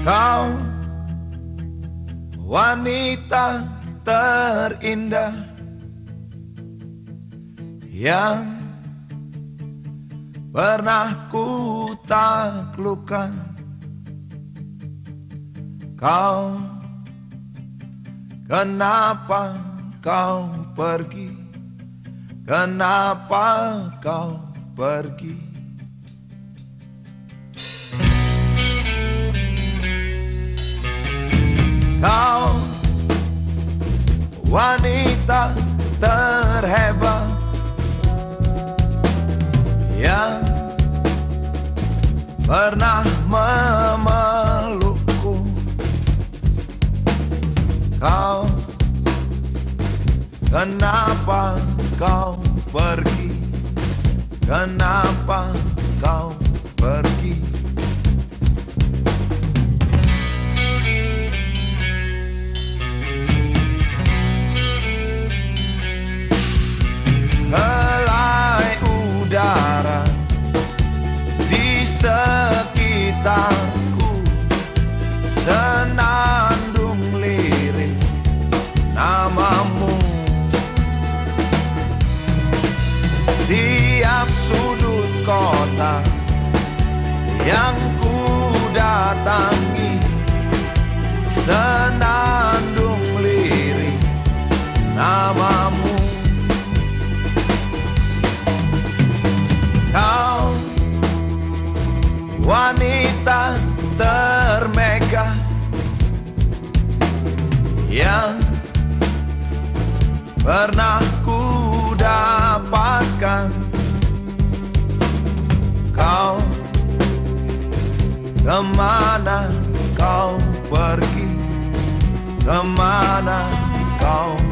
Kau wanita terindah yang pernah ku taklukkan. Kau kenapa kau pergi? Kenapa kau pergi? Wanita terhebat yang pernah memelukku. Kau kenapa kau pergi? Kenapa kau pergi? Yang ku datangi. Senandung lirik namamu. Kau wanita termegah Yang pernah ku Ke mana kau pergi? Ke mana kau pergi